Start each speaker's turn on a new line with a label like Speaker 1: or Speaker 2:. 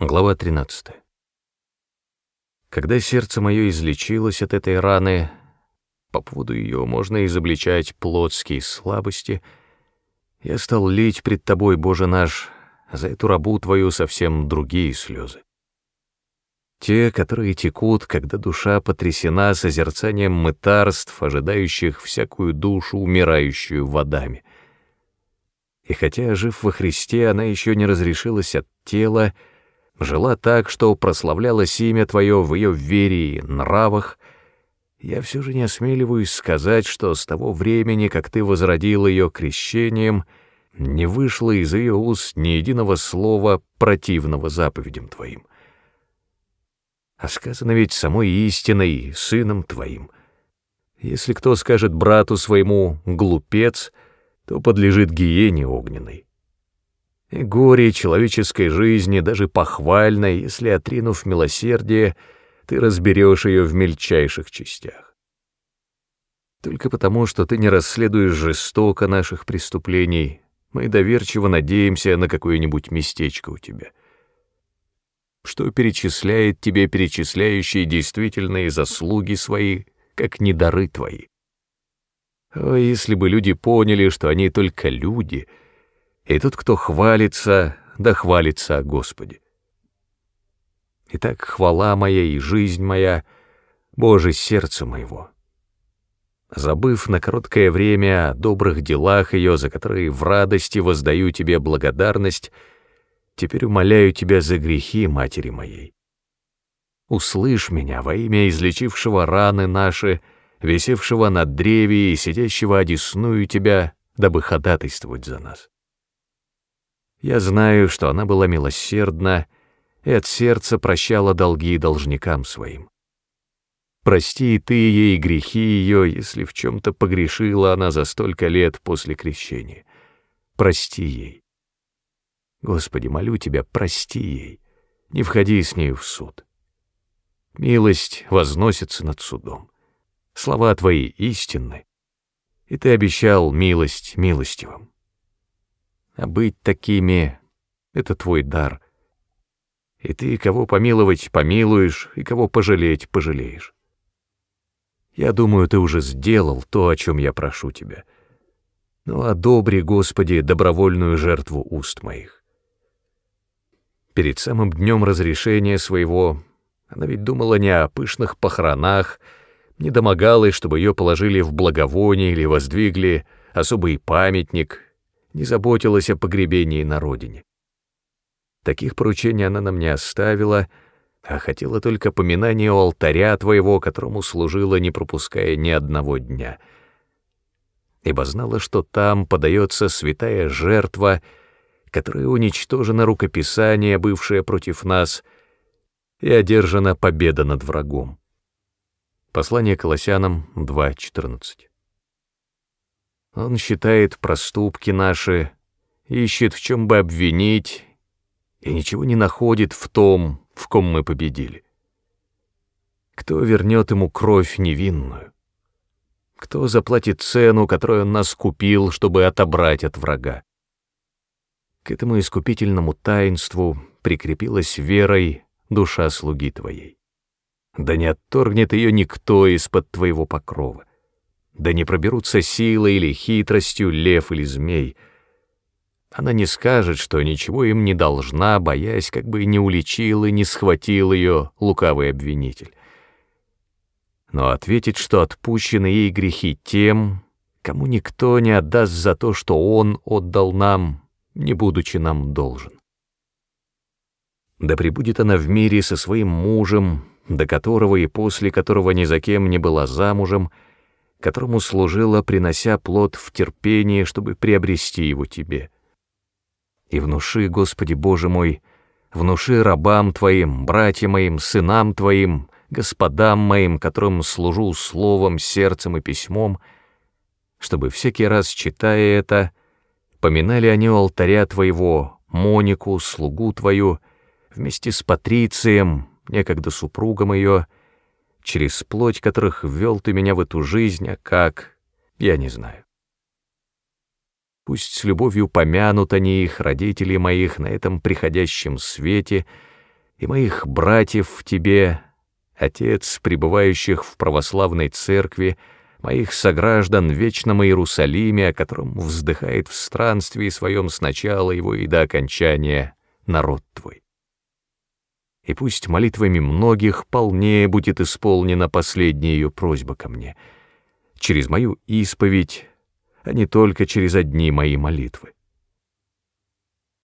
Speaker 1: Глава 13. Когда сердце мое излечилось от этой раны, по поводу ее можно изобличать плотские слабости, я стал лить пред Тобой, Боже наш, за эту рабу Твою совсем другие слезы. Те, которые текут, когда душа потрясена созерцанием мытарств, ожидающих всякую душу, умирающую водами. И хотя, жив во Христе, она еще не разрешилась от тела, жила так, что прославлялось имя Твое в ее вере и нравах, я все же не осмеливаюсь сказать, что с того времени, как Ты возродил ее крещением, не вышло из ее уст ни единого слова противного заповедям Твоим. А сказано ведь самой истиной, сыном Твоим. Если кто скажет брату своему «глупец», то подлежит гиене огненной. И горе человеческой жизни даже похвально, если, отринув милосердие, ты разберешь ее в мельчайших частях. Только потому, что ты не расследуешь жестоко наших преступлений, мы доверчиво надеемся на какое-нибудь местечко у тебя. Что перечисляет тебе перечисляющие действительные заслуги свои, как не дары твои? О, если бы люди поняли, что они только люди — и тот, кто хвалится, да хвалится о Господе. Итак, хвала моя и жизнь моя, Боже, сердце моего. Забыв на короткое время о добрых делах ее, за которые в радости воздаю тебе благодарность, теперь умоляю тебя за грехи матери моей. Услышь меня во имя излечившего раны наши, висевшего на древе и сидящего одесную тебя, дабы ходатайствовать за нас. Я знаю, что она была милосердна и от сердца прощала долги должникам своим. Прости и ты ей грехи ее, если в чем-то погрешила она за столько лет после крещения. Прости ей. Господи, молю тебя, прости ей, не входи с нею в суд. Милость возносится над судом. Слова твои истинны, и ты обещал милость милостивым. А быть такими — это твой дар. И ты кого помиловать помилуешь, и кого пожалеть пожалеешь. Я думаю, ты уже сделал то, о чем я прошу тебя. Ну, одобри, Господи, добровольную жертву уст моих. Перед самым днем разрешения своего она ведь думала не о пышных похоронах, не домогалась, чтобы ее положили в благовоние или воздвигли особый памятник, не заботилась о погребении на родине. Таких поручений она нам не оставила, а хотела только поминания у алтаря твоего, которому служила, не пропуская ни одного дня. Ибо знала, что там подается святая жертва, которая уничтожена рукописание, бывшее против нас, и одержана победа над врагом. Послание Колоссянам 2.14 он считает проступки наши, ищет в чем бы обвинить, и ничего не находит в том, в ком мы победили. Кто вернет ему кровь невинную? Кто заплатит цену, которую он нас купил, чтобы отобрать от врага? К этому искупительному таинству прикрепилась верой душа слуги твоей. Да не отторгнет ее никто из-под твоего покрова да не проберутся силой или хитростью лев или змей. Она не скажет, что ничего им не должна, боясь, как бы не уличил и не схватил ее лукавый обвинитель. Но ответит, что отпущены ей грехи тем, кому никто не отдаст за то, что он отдал нам, не будучи нам должен. Да пребудет она в мире со своим мужем, до которого и после которого ни за кем не была замужем, — которому служила, принося плод в терпении, чтобы приобрести его тебе. И внуши, Господи Боже мой, внуши рабам Твоим, братьям моим, сынам Твоим, господам моим, которым служу словом, сердцем и письмом, чтобы всякий раз, читая это, поминали они у алтаря Твоего, Монику, слугу Твою, вместе с Патрицием, некогда супругом ее, через плоть которых ввел ты меня в эту жизнь, а как, я не знаю. Пусть с любовью помянут они их, родителей моих, на этом приходящем свете, и моих братьев в тебе, Отец, пребывающих в православной церкви, моих сограждан в вечном Иерусалиме, о котором вздыхает в странстве своем с начала его и до окончания народ твой. И пусть молитвами многих полнее будет исполнена последняя ее просьба ко мне, через мою исповедь, а не только через одни мои молитвы.